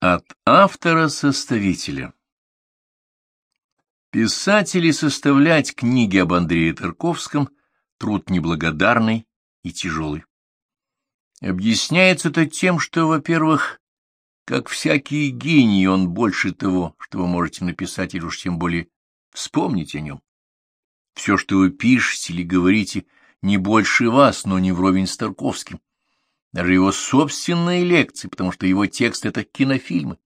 От автора-составителя Писать составлять книги об Андрее Тарковском — труд неблагодарный и тяжелый. Объясняется это тем, что, во-первых, как всякий гений, он больше того, что вы можете написать или уж тем более вспомнить о нем. Все, что вы пишете или говорите, не больше вас, но не вровень с Тарковским. Даже его собственные лекции, потому что его текст — это кинофильмы.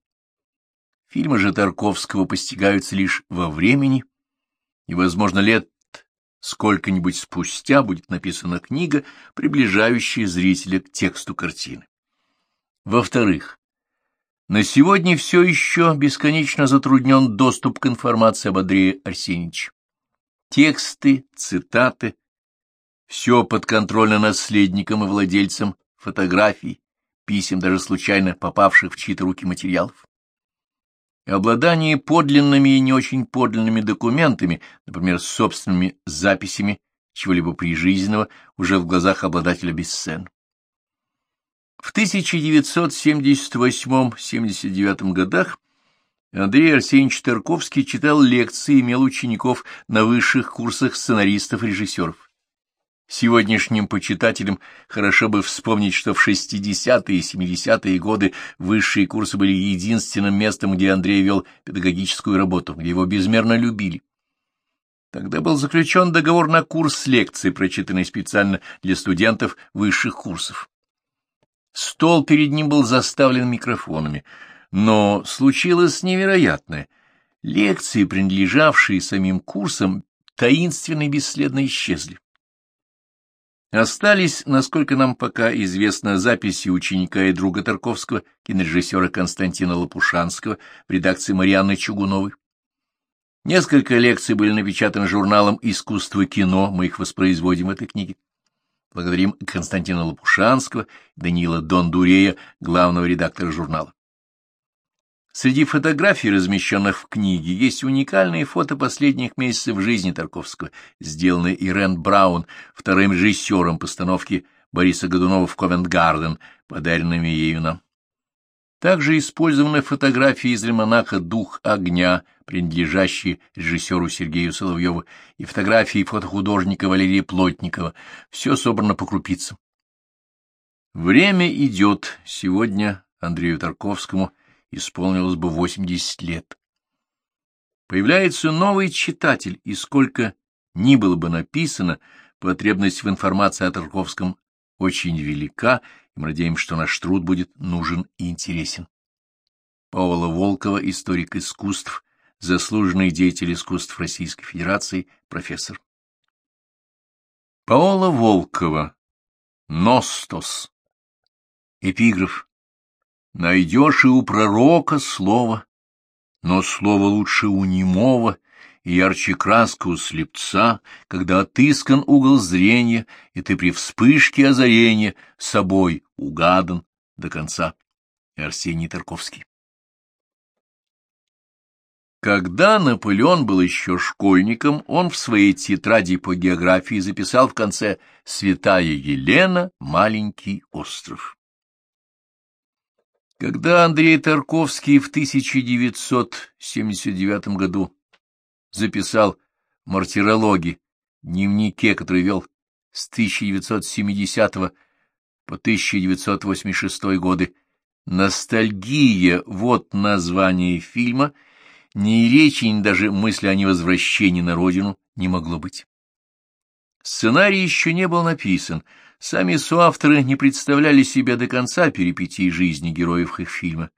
Фильмы же Тарковского постигаются лишь во времени, и, возможно, лет сколько-нибудь спустя будет написана книга, приближающая зрителя к тексту картины. Во-вторых, на сегодня все еще бесконечно затруднен доступ к информации об Андрее Арсеньевиче. Тексты, цитаты — все подконтрольно наследникам и владельцам фотографий, писем, даже случайно попавших в чьи-то руки материалов. Обладание подлинными и не очень подлинными документами, например, собственными записями чего-либо прижизненного, уже в глазах обладателя бесцен. В 1978-79 годах Андрей Арсеньевич Тарковский читал лекции и имел учеников на высших курсах сценаристов-режиссеров. Сегодняшним почитателям хорошо бы вспомнить, что в 60-е и 70-е годы высшие курсы были единственным местом, где Андрей вел педагогическую работу, где его безмерно любили. Тогда был заключен договор на курс лекций, прочитанный специально для студентов высших курсов. Стол перед ним был заставлен микрофонами, но случилось невероятное. Лекции, принадлежавшие самим курсам, таинственно и бесследно исчезли. Остались, насколько нам пока известно, записи ученика и друга Тарковского, кинорежиссера Константина Лопушанского в редакции Марианны Чугуновой. Несколько лекций были напечатаны журналом «Искусство кино», мы их воспроизводим в этой книге. Благодарим Константина Лопушанского, Даниила Дондурея, главного редактора журнала. Среди фотографий, размещенных в книге, есть уникальные фото последних месяцев жизни Тарковского, сделанные Ирен Браун, вторым режиссером постановки Бориса Годунова в Ковент-Гарден, подаренными ею нам. Также использованы фотографии из альманаха «Дух огня», принадлежащие режиссеру Сергею Соловьеву, и фотографии фотохудожника Валерия Плотникова. Все собрано по крупицам. Время идет. Сегодня Андрею Тарковскому исполнилось бы 80 лет. Появляется новый читатель, и сколько ни было бы написано, потребность в информации о Тарковском очень велика, и мы надеемся, что наш труд будет нужен и интересен. Павла Волкова, историк искусств, заслуженный деятель искусств Российской Федерации, профессор. Паола Волкова. Ностос. Эпиграф. Найдешь и у пророка слово, но слово лучше у немого, и ярче краска у слепца, когда отыскан угол зрения, и ты при вспышке озарения собой угадан до конца. Арсений Тарковский Когда Наполеон был еще школьником, он в своей тетради по географии записал в конце «Святая Елена, маленький остров». Когда Андрей Тарковский в 1979 году записал мартирологи, дневнике, который вел с 1970 по 1986 годы, «Ностальгия» — вот название фильма, ни речи, ни даже мысли о невозвращении на родину не могло быть. Сценарий еще не был написан, Сами соавторы не представляли себе до конца перипетий жизни героев их фильма,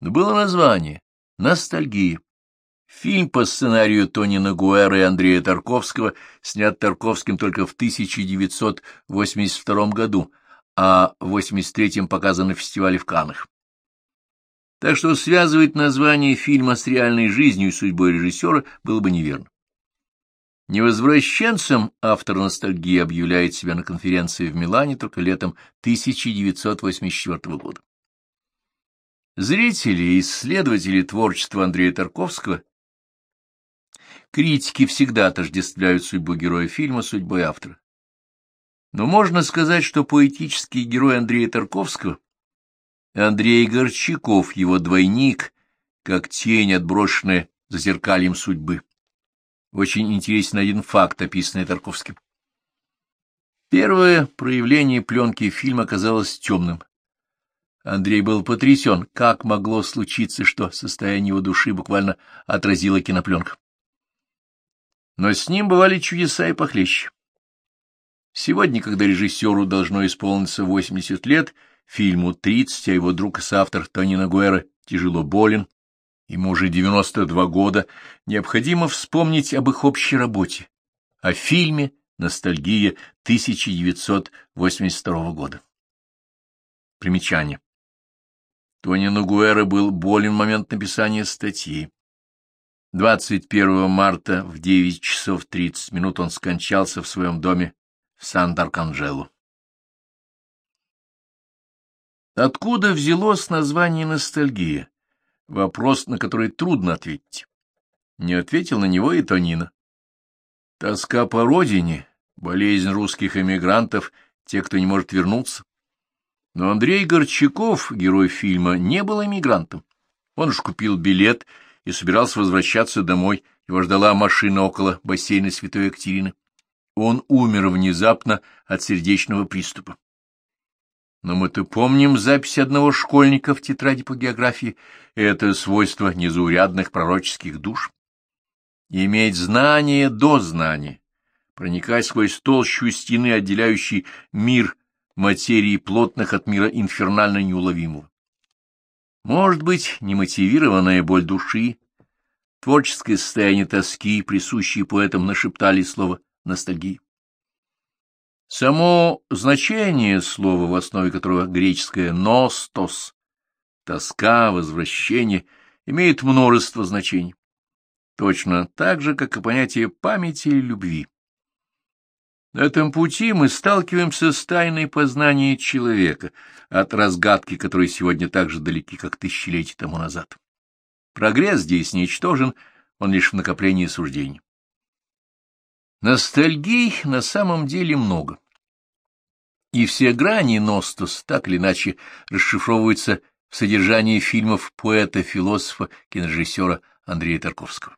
но было название «Ностальгия». Фильм по сценарию Тони Нагуэра и Андрея Тарковского снят Тарковским только в 1982 году, а в 1983-м показан на фестивале в Каннах. Так что связывать название фильма с реальной жизнью и судьбой режиссера было бы неверно. Невозвращенцем автор ностальгии объявляет себя на конференции в Милане только летом 1984 года. Зрители и исследователи творчества Андрея Тарковского критики всегда отождествляют судьбу героя фильма судьбой автора. Но можно сказать, что поэтический герой Андрея Тарковского Андрей Горчаков, его двойник, как тень, отброшенная за зеркальем судьбы. Очень интересен один факт, описанный Тарковским. Первое проявление пленки фильма оказалось темным. Андрей был потрясен, как могло случиться, что состояние его души буквально отразило кинопленка. Но с ним бывали чудеса и похлеще. Сегодня, когда режиссеру должно исполниться 80 лет, фильму 30, а его друг и соавтор Тонина Гуэра тяжело болен, ему уже 92 года, необходимо вспомнить об их общей работе, о фильме «Ностальгия» 1982 года. Примечание. Тонина Гуэра был болен в момент написания статьи. 21 марта в 9 часов 30 минут он скончался в своем доме в Сан-Дарканджело. Откуда взялось название «ностальгия»? Вопрос, на который трудно ответить. Не ответил на него и Тонина. Тоска по родине, болезнь русских эмигрантов, те, кто не может вернуться. Но Андрей Горчаков, герой фильма, не был эмигрантом. Он уж купил билет и собирался возвращаться домой. Его ждала машина около бассейна Святой Екатерины. Он умер внезапно от сердечного приступа. Но мы-то помним запись одного школьника в тетради по географии. Это свойство незаурядных пророческих душ. Иметь знание до знания, проникать сквозь толщу стены, отделяющий мир материи плотных от мира инфернально неуловимого. Может быть, немотивированная боль души, творческое состояние тоски, присущие поэтам, нашептали слово ностальгии. Само значение слова, в основе которого греческое «ностос» — тоска, возвращение, имеет множество значений. Точно так же, как и понятие памяти и любви. На этом пути мы сталкиваемся с тайной познания человека, от разгадки которой сегодня так же далеки, как тысячелетия тому назад. Прогресс здесь ничтожен, он лишь в накоплении суждений. Ностальгий на самом деле много. И все грани Ностос так или иначе расшифровываются в содержании фильмов поэта-философа, кинорежиссера Андрея Тарковского.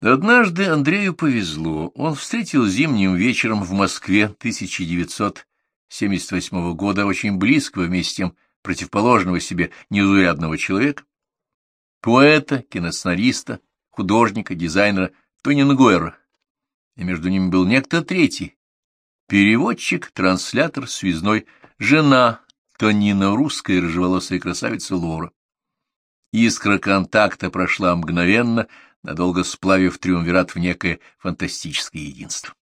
Однажды Андрею повезло. Он встретил зимним вечером в Москве 1978 года очень близкого вместе с тем противоположного себе незаурядного человека, поэта, киносценариста, художника, дизайнера Тонина Гуэра, и между ними был некто третий, переводчик, транслятор, связной, жена Тонина русская рыжеволосая красавица Лора. Искра контакта прошла мгновенно, надолго сплавив триумвират в некое фантастическое единство.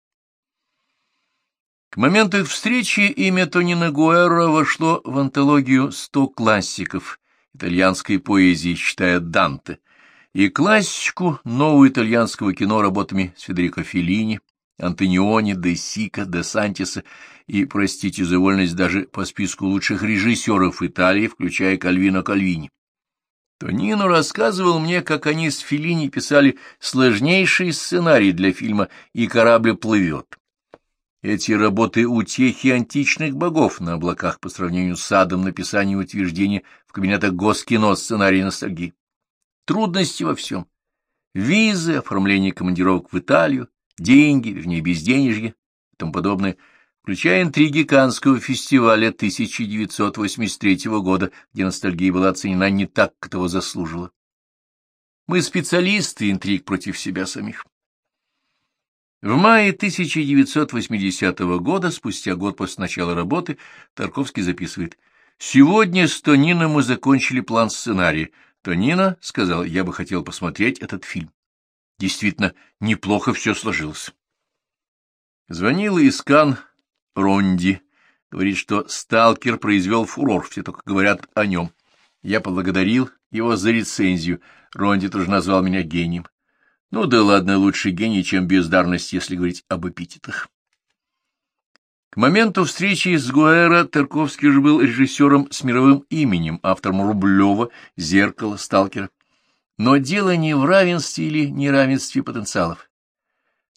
К моменту их встречи имя Тонина Гуэра вошло в антологию «Сто классиков» итальянской поэзии, считая Данте, и классику нового итальянского кино работами с Федерико Феллини, Антониони, Де Сика, Де Сантиса и, простите за вольность, даже по списку лучших режиссеров Италии, включая Кальвино Кальвини. Тонино рассказывал мне, как они с Феллини писали сложнейший сценарий для фильма «И корабль плывет». Эти работы утехи античных богов на облаках по сравнению с адом написания утверждения в кабинетах Госкино сценария ностальгии трудности во всем. Визы, оформление командировок в Италию, деньги, вернее, безденежье и тому подобное, включая интриги Каннского фестиваля 1983 года, где ностальгия была оценена не так, как того заслужила. Мы специалисты интриг против себя самих. В мае 1980 года, спустя год после начала работы, Тарковский записывает «Сегодня с Тонино мы закончили план сценария, Тонина сказал, я бы хотел посмотреть этот фильм. Действительно, неплохо все сложилось. Звонил Искан Ронди. Говорит, что «Сталкер» произвел фурор, все только говорят о нем. Я поблагодарил его за рецензию. Ронди тоже назвал меня гением. Ну да ладно, лучше гений, чем бездарность, если говорить об эпитетах. К моменту встречи с Гуэра Тарковский уже был режиссером с мировым именем, автором Рублева, «Зеркало», «Сталкера». Но дело не в равенстве или неравенстве потенциалов.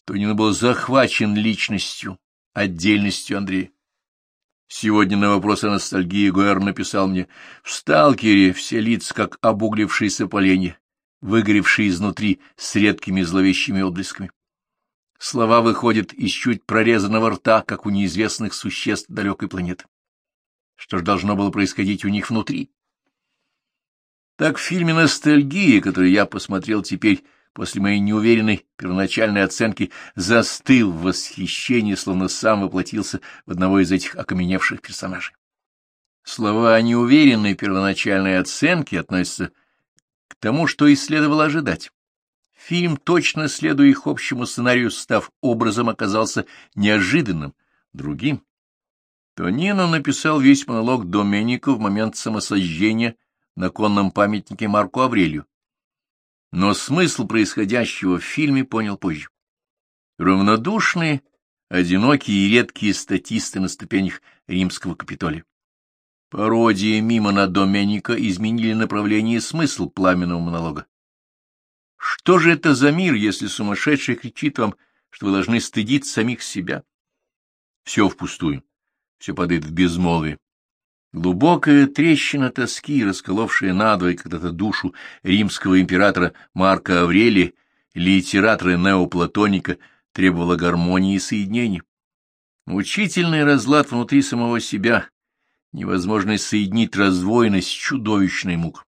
Тонин был захвачен личностью, отдельностью Андрея. Сегодня на вопрос о ностальгии Гуэр написал мне, «В «Сталкере все лица, как обуглившиеся поленья, выгоревшие изнутри с редкими зловещими отблесками. Слова выходят из чуть прорезанного рта, как у неизвестных существ далекой планеты. Что ж должно было происходить у них внутри? Так в фильме «Ностальгия», который я посмотрел теперь после моей неуверенной первоначальной оценки, застыл в восхищении, словно сам воплотился в одного из этих окаменевших персонажей. Слова о неуверенной первоначальной оценке относятся к тому, что и следовало ожидать. Фильм, точно следуя их общему сценарию, став образом, оказался неожиданным, другим. Тонино написал весь монолог Доменико в момент самосожжения на конном памятнике Марку Аврелию. Но смысл происходящего в фильме понял позже. Равнодушные, одинокие и редкие статисты на ступенях римского Капитолия. Пародия мимо на Доменика изменили направление и смысл пламенного монолога. Что же это за мир, если сумасшедший кричит вам, что вы должны стыдить самих себя? Все впустую, все падает в безмолвие. Глубокая трещина тоски, расколовшая надвое когда-то душу римского императора Марка Аврелия, литератора-неоплатоника, требовала гармонии и соединения. Мучительный разлад внутри самого себя, невозможность соединить раздвоенность чудовищной мук.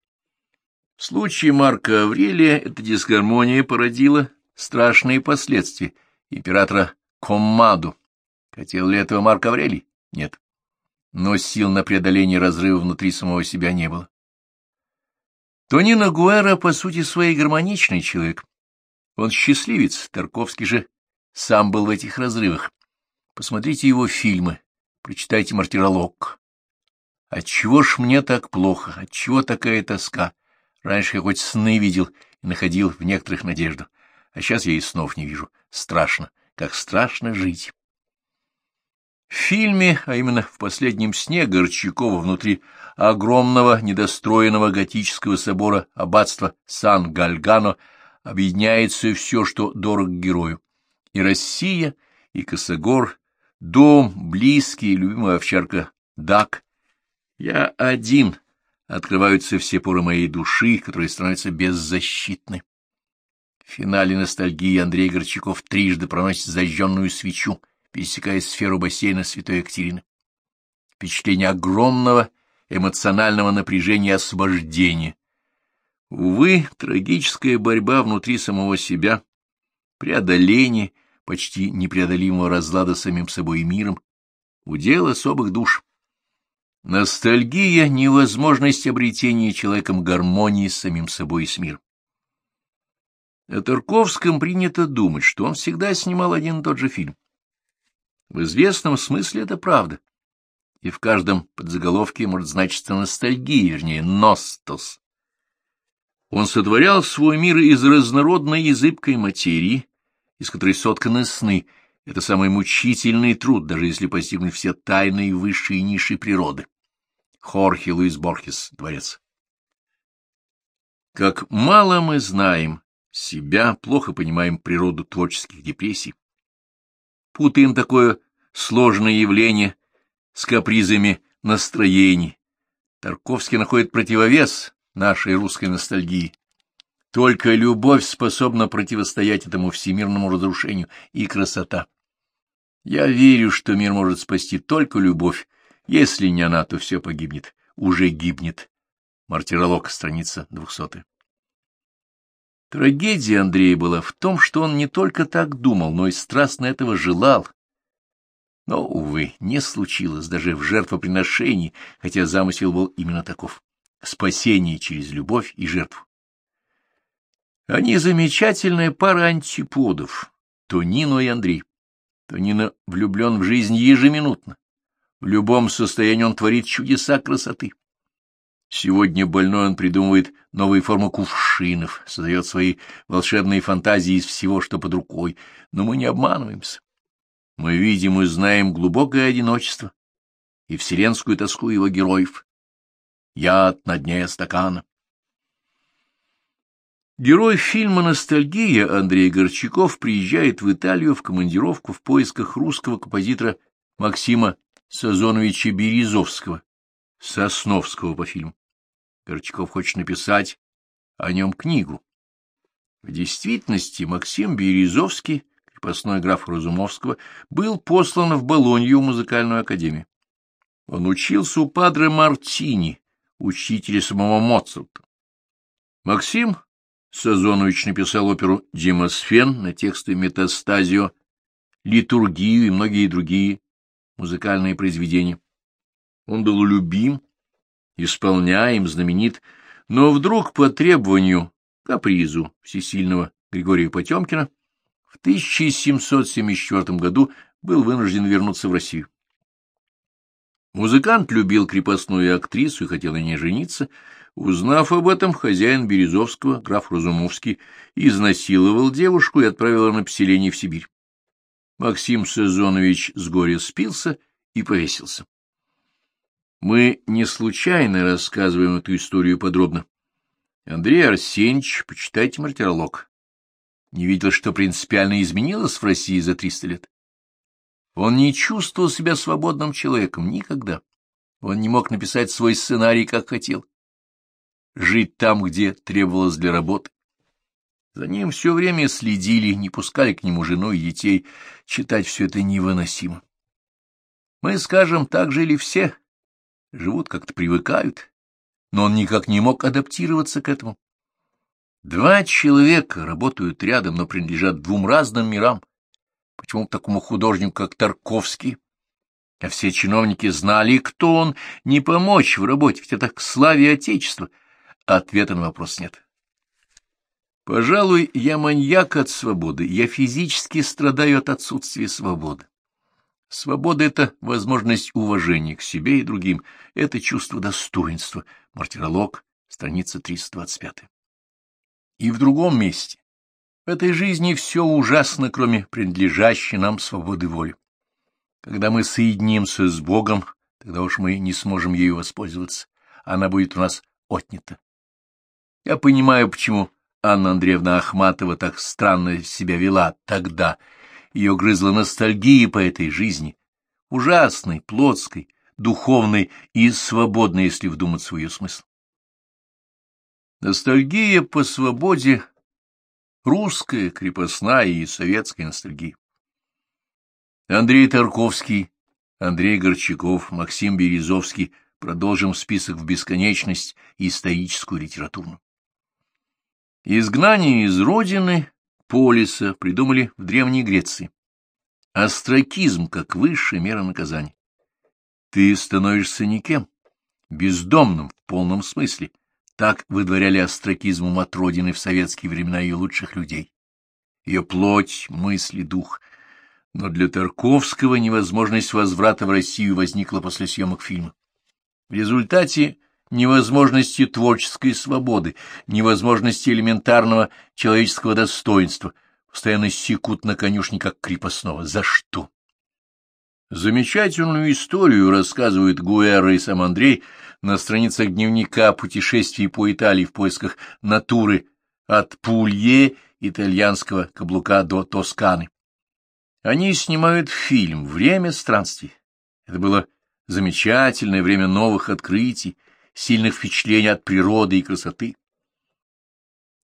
В случае Марка Аврелия эта дисгармония породила страшные последствия императора Коммаду. Хотел ли этого Марк Аврелий? Нет но сил на преодоление разрыва внутри самого себя не было. Тонино Гуэра, по сути, своей гармоничный человек. Он счастливец, Тарковский же сам был в этих разрывах. Посмотрите его фильмы, прочитайте «Мартиролог». Отчего ж мне так плохо, отчего такая тоска? Раньше я хоть сны видел и находил в некоторых надежду, а сейчас я и снов не вижу. Страшно, как страшно жить. В фильме, а именно в последнем сне Горчакова внутри огромного недостроенного готического собора аббатства Сан-Гальгано объединяется все, что дорого герою. И Россия, и Косогор, дом, близкий, любимая овчарка Дак. Я один. Открываются все поры моей души, которые становятся беззащитны. В финале ностальгии Андрей Горчаков трижды проносит зажженную свечу — пересекая сферу бассейна Святой Екатерины. Впечатление огромного эмоционального напряжения и освобождения. Увы, трагическая борьба внутри самого себя, преодоление почти непреодолимого разлада самим собой и миром, удел особых душ. Ностальгия — невозможность обретения человеком гармонии с самим собой и с миром. О Тарковском принято думать, что он всегда снимал один и тот же фильм. В известном смысле это правда. И в каждом подзаголовке может значиться ностальгия, вернее, ностос. Он сотворял свой мир из разнородной и зыбкой материи, из которой сотканы сны. Это самый мучительный труд, даже если постигнуть все тайные высшие ниши природы. Хорхе Луис Борхес, Дворец. Как мало мы знаем себя, плохо понимаем природу творческих депрессий путаем такое сложное явление с капризами настроений. Тарковский находит противовес нашей русской ностальгии. Только любовь способна противостоять этому всемирному разрушению и красота. Я верю, что мир может спасти только любовь. Если не она, то все погибнет. Уже гибнет. Мартиролог, страница двухсотая. Трагедия Андрея была в том, что он не только так думал, но и страстно этого желал. Но, увы, не случилось даже в жертвоприношении, хотя замысел был именно таков — спасение через любовь и жертву. Они замечательная пара антиподов, Тонино и Андрей. Тонино влюблен в жизнь ежеминутно. В любом состоянии он творит чудеса красоты. Сегодня больной он придумывает новые формы кувшинов, создает свои волшебные фантазии из всего, что под рукой, но мы не обманываемся. Мы видим и знаем глубокое одиночество и вселенскую тоску его героев. Яд на дне стакана. Герой фильма «Ностальгия» Андрей Горчаков приезжает в Италию в командировку в поисках русского композитора Максима Сазоновича Березовского, Сосновского по фильму. Горчаков хочет написать о нем книгу. В действительности Максим Березовский, крепостной граф Разумовского, был послан в Болонью музыкальную академию. Он учился у падре Мартини, учителя самого Моцарта. Максим Сазонович написал оперу «Демосфен» на тексты «Метастазио», «Литургию» и многие другие музыкальные произведения. Он был любим, исполняем, знаменит, но вдруг по требованию, капризу всесильного Григория Потемкина в 1774 году был вынужден вернуться в Россию. Музыкант любил крепостную актрису и хотел на ней жениться. Узнав об этом, хозяин Березовского, граф Разумовский, изнасиловал девушку и отправил ее на поселение в Сибирь. Максим Сезонович с горя спился и повесился. Мы не случайно рассказываем эту историю подробно. Андрей Арсеньевич, почитайте мартиролог. Не видел, что принципиально изменилось в России за триста лет. Он не чувствовал себя свободным человеком никогда. Он не мог написать свой сценарий, как хотел. Жить там, где требовалось для работы. За ним все время следили, не пускали к нему жену и детей. Читать все это невыносимо. Мы, скажем, так жили все. Живут, как-то привыкают. Но он никак не мог адаптироваться к этому. Два человека работают рядом, но принадлежат двум разным мирам. Почему такому художнику, как Тарковский? А все чиновники знали, кто он, не помочь в работе, ведь это к славе Отечества. Ответа на вопрос нет. Пожалуй, я маньяк от свободы, я физически страдаю от отсутствия свободы. Свобода — это возможность уважения к себе и другим, это чувство достоинства. Мартиролог, страница 325. И в другом месте. В этой жизни все ужасно, кроме принадлежащей нам свободы воли. Когда мы соединимся с Богом, тогда уж мы не сможем ею воспользоваться, она будет у нас отнята. Я понимаю, почему Анна Андреевна Ахматова так странно себя вела тогда. Ее грызла ностальгия по этой жизни, ужасной, плотской, духовной и свободной, если вдуматься в ее смысл. Ностальгия по свободе — русская, крепостная и советская ностальгия. Андрей Тарковский, Андрей Горчаков, Максим Березовский — продолжим список в бесконечность и историческую литературную. Изгнание из родины полиса придумали в Древней Греции. Астракизм как высшая мера наказания. Ты становишься никем, бездомным в полном смысле. Так выдворяли астракизмом от родины в советские времена ее лучших людей. Ее плоть, мысли, дух. Но для Тарковского невозможность возврата в Россию возникла после съемок фильма. В результате невозможности творческой свободы, невозможности элементарного человеческого достоинства, постоянно секут на конюшне как крепостного. За что? Замечательную историю рассказывает Гуэра и сам Андрей на страницах дневника путешествий по Италии в поисках натуры от Пулье, итальянского каблука, до Тосканы. Они снимают фильм «Время странствий». Это было замечательное время новых открытий, сильных впечатлений от природы и красоты.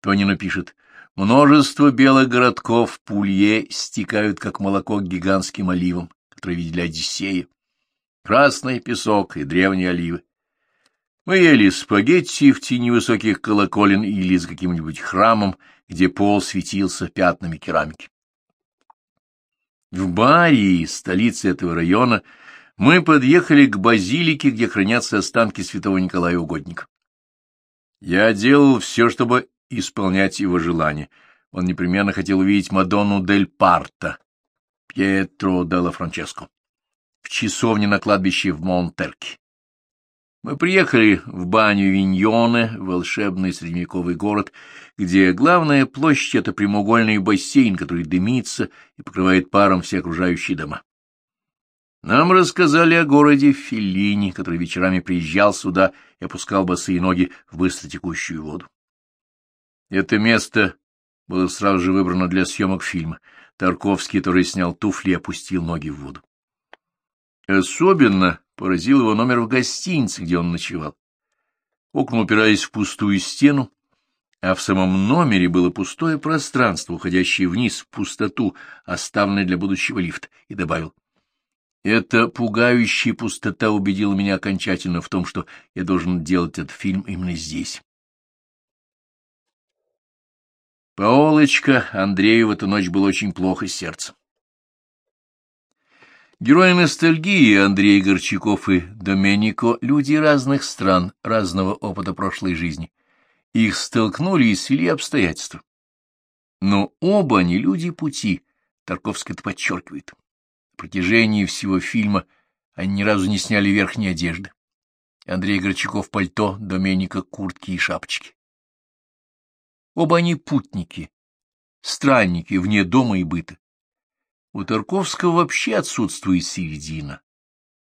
Тонина пишет, множество белых городков в Пулье стекают, как молоко, к гигантским оливам, которые видели Одиссея. Красный песок и древние оливы. Мы ели спагетти в тени высоких колоколен или с каким-нибудь храмом, где пол светился пятнами керамики. В Барии, столице этого района, мы подъехали к базилике, где хранятся останки святого Николая Угодника. Я делал все, чтобы исполнять его желание. Он непременно хотел увидеть Мадонну дель Парта, Пьетро делла Франческо, в часовне на кладбище в Монтерке. Мы приехали в баню Виньоне, волшебный средневековый город, где главная площадь — это прямоугольный бассейн, который дымится и покрывает паром все окружающие дома. Нам рассказали о городе Филини, который вечерами приезжал сюда и опускал босые ноги в быстро текущую воду. Это место было сразу же выбрано для съемок фильма. Тарковский, который снял туфли, опустил ноги в воду. Особенно поразил его номер в гостинице, где он ночевал. Окна упирались в пустую стену, а в самом номере было пустое пространство, уходящее вниз в пустоту, оставленное для будущего лифта, и добавил. Эта пугающая пустота убедила меня окончательно в том, что я должен делать этот фильм именно здесь. Паолочка Андрею в эту ночь было очень плохо сердцем. Герои ностальгии Андрей Горчаков и Доменико — люди разных стран, разного опыта прошлой жизни. Их столкнули и свели обстоятельства. Но оба они люди пути, Тарковский это подчеркивает. Протяжении всего фильма они ни разу не сняли верхней одежды. Андрей Горчаков — пальто, Доменико — куртки и шапочки. Оба они путники, странники вне дома и быта. У Тарковского вообще отсутствует середина,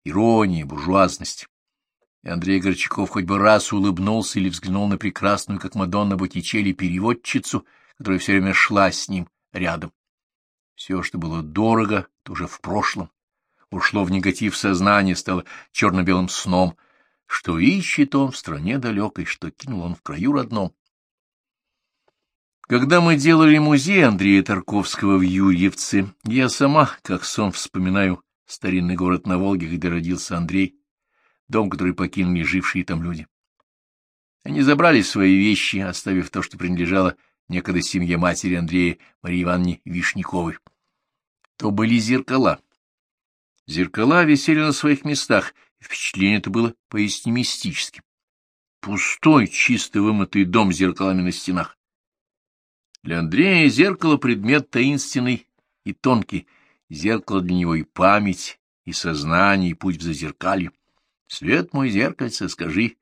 ирония, буржуазность. И Андрей Горчаков хоть бы раз улыбнулся или взглянул на прекрасную, как Мадонна Боттичелли, переводчицу, которая все время шла с ним рядом. Все, что было дорого, то уже в прошлом. Ушло в негатив сознания, стало черно-белым сном. Что ищет он в стране далекой, что кинул он в краю родном. Когда мы делали музей Андрея Тарковского в Юрьевце, я сама, как сон, вспоминаю старинный город на Волге, где родился Андрей, дом, который покинули жившие там люди. Они забрали свои вещи, оставив то, что принадлежало некогда семье матери Андрея Марии Ивановне Вишняковой. То были зеркала. Зеркала висели на своих местах, и впечатление это было поистине мистическим. Пустой, чисто вымытый дом с зеркалами на стенах. Для Андрея зеркало — предмет таинственный и тонкий. Зеркало для него и память, и сознание, и путь в зазеркалье. Свет мой, зеркальце, скажи.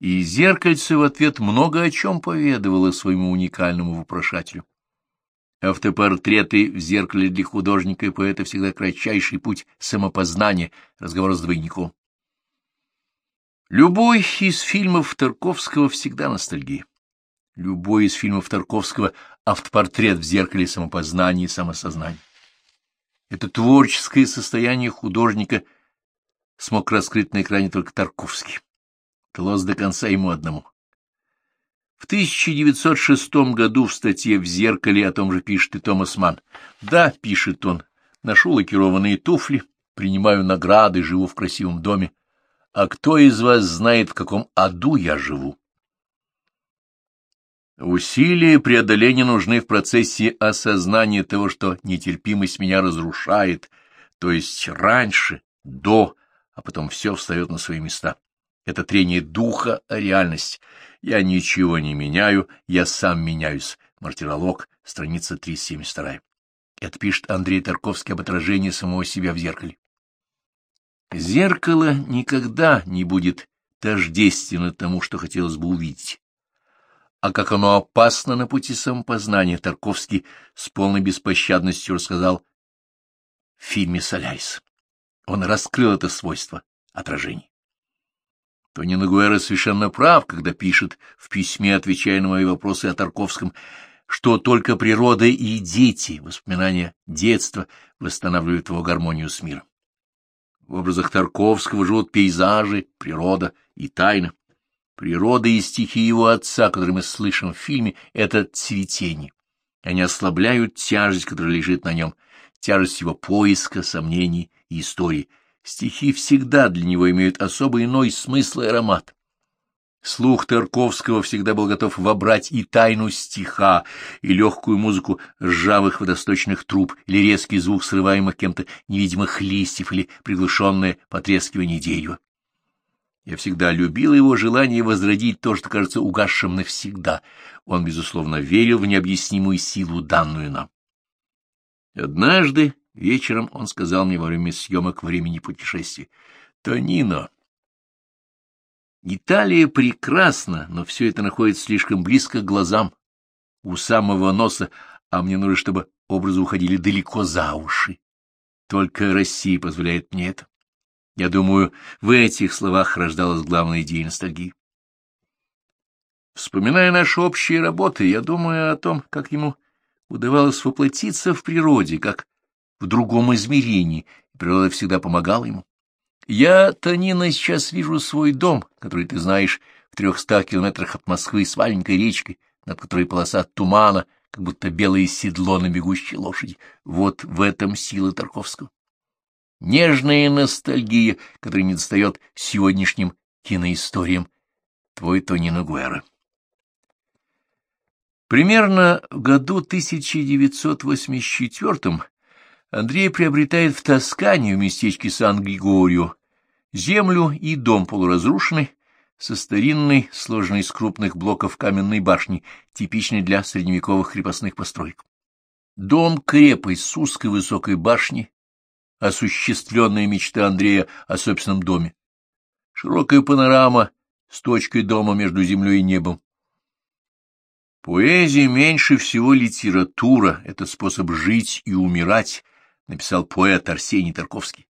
И зеркальце в ответ много о чем поведывало своему уникальному вопрошателю. Автопортреты в зеркале для художника и поэта всегда кратчайший путь самопознания, разговор с двойником. Любой из фильмов Тарковского всегда ностальгия. Любой из фильмов Тарковского — автопортрет в зеркале самопознания и самосознания. Это творческое состояние художника смог раскрыть на экране только Тарковский. Тлос до конца ему одному. В 1906 году в статье «В зеркале» о том же пишет и Томас Манн. «Да», — пишет он, — «ношу лакированные туфли, принимаю награды, живу в красивом доме. А кто из вас знает, в каком аду я живу?» Усилия преодоления нужны в процессе осознания того, что нетерпимость меня разрушает, то есть раньше, до, а потом все встает на свои места. Это трение духа о реальность. Я ничего не меняю, я сам меняюсь. Мартиролог, страница 372. Это пишет Андрей Тарковский об отражении самого себя в зеркале. Зеркало никогда не будет тождественно тому, что хотелось бы увидеть а как оно опасно на пути самопознания, Тарковский с полной беспощадностью рассказал в фильме «Соляйс». Он раскрыл это свойство отражений. Тонина Гуэра совершенно прав, когда пишет в письме, отвечая на мои вопросы о Тарковском, что только природа и дети, воспоминания детства, восстанавливают его гармонию с миром. В образах Тарковского живут пейзажи, природа и тайна. Природа и стихи его отца, которые мы слышим в фильме, — это цветение. Они ослабляют тяжесть, которая лежит на нем, тяжесть его поиска, сомнений и истории. Стихи всегда для него имеют особый иной смысл и аромат. Слух Тарковского всегда был готов вобрать и тайну стиха, и легкую музыку ржавых водосточных труб, или резкий звук срываемых кем-то невидимых листьев, или приглушенное потрескивание дерева. Я всегда любил его желание возродить то, что кажется угасшим навсегда. Он, безусловно, верил в необъяснимую силу, данную нам. Однажды вечером он сказал мне во время съемок времени путешествия, «Тонино, Италия прекрасна, но все это находится слишком близко к глазам, у самого носа, а мне нужно, чтобы образы уходили далеко за уши. Только Россия позволяет мне это. Я думаю, в этих словах рождалась главная идея ностальгии. Вспоминая наши общие работы, я думаю о том, как ему удавалось воплотиться в природе, как в другом измерении, и природа всегда помогала ему. Я, Танина, сейчас вижу свой дом, который ты знаешь в трехстах километрах от Москвы с маленькой речкой, над которой полоса тумана, как будто белое седло на бегущей лошади. Вот в этом сила Тарковского. Нежная ностальгия, которая не достает сегодняшним киноисториям. Твой Тонино Гуэра. Примерно в году 1984 Андрей приобретает в Тоскане в местечке Сан-Григорио землю и дом полуразрушенный, со старинной, сложенной из крупных блоков каменной башни, типичной для средневековых крепостных построек. Дом-крепость с узкой высокой башней, осуществленная мечта Андрея о собственном доме. Широкая панорама с точкой дома между землей и небом. Поэзия меньше всего литература — это способ жить и умирать, написал поэт Арсений Тарковский.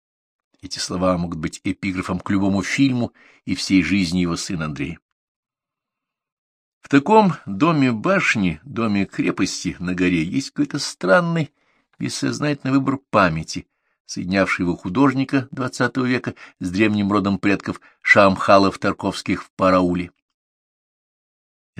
Эти слова могут быть эпиграфом к любому фильму и всей жизни его сына Андрея. В таком доме-башни, доме-крепости на горе есть какой-то странный, бессознательный выбор памяти, соединявший его художника XX века с древним родом предков Шамхалов-Тарковских в Парауле.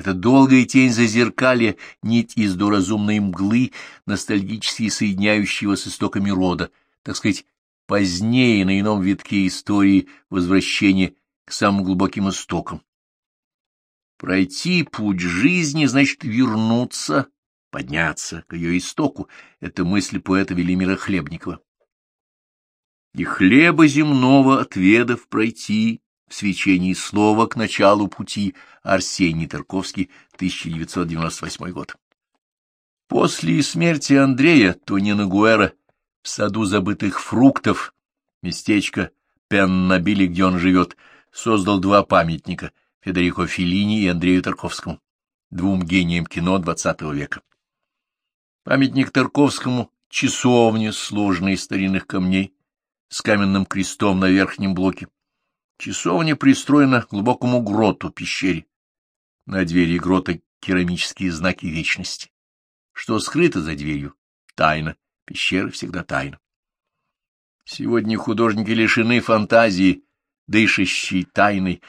Это долгая тень зазеркалья, нить из доразумной мглы, ностальгически соединяющая его с истоками рода, так сказать, позднее на ином витке истории возвращения к самым глубоким истокам. Пройти путь жизни значит вернуться, подняться к ее истоку. Это мысль поэта Велимира Хлебникова. И хлеба земного отведов пройти в свечении слова к началу пути Арсений Тарковский, 1998 год. После смерти Андрея Тонина Гуэра в саду забытых фруктов, местечко Пеннабили, где он живет, создал два памятника Федерико Феллини и Андрею Тарковскому, двум гениям кино XX века. Памятник Тарковскому — часовня, сложная из старинных камней, с каменным крестом на верхнем блоке. Часовня пристроена к глубокому гроту пещере. На двери грота керамические знаки вечности. Что скрыто за дверью — тайна. Пещера всегда тайна. Сегодня художники лишены фантазии, дышащей тайной,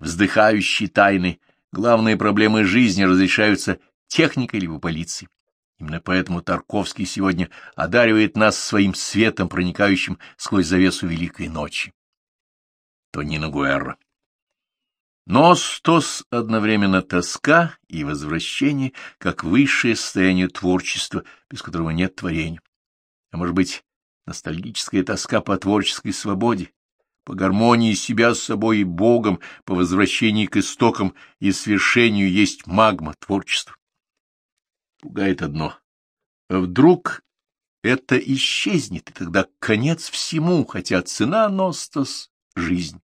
вздыхающей тайной. Главные проблемы жизни разрешаются техникой либо полицией. Именно поэтому Тарковский сегодня одаривает нас своим светом, проникающим сквозь завесу Великой Ночи. Тонина Гуэрра. Ностос — одновременно тоска и возвращение, как высшее состояние творчества, без которого нет творения. А может быть, ностальгическая тоска по творческой свободе, по гармонии себя с собой и Богом, по возвращении к истокам и свершению есть магма творчества. Пугает одно. А вдруг это исчезнет, и тогда конец всему, хотя цена Ностос — жизнь.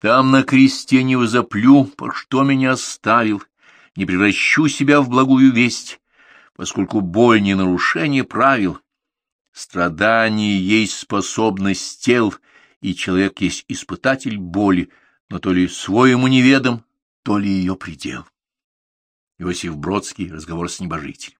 Там на кресте не возоплю, по что меня оставил, не превращу себя в благую весть, поскольку боль не нарушение правил. Страдание есть способность тел, и человек есть испытатель боли, но то ли свой ему неведом, то ли ее предел. Иосиф Бродский. Разговор с небожителем.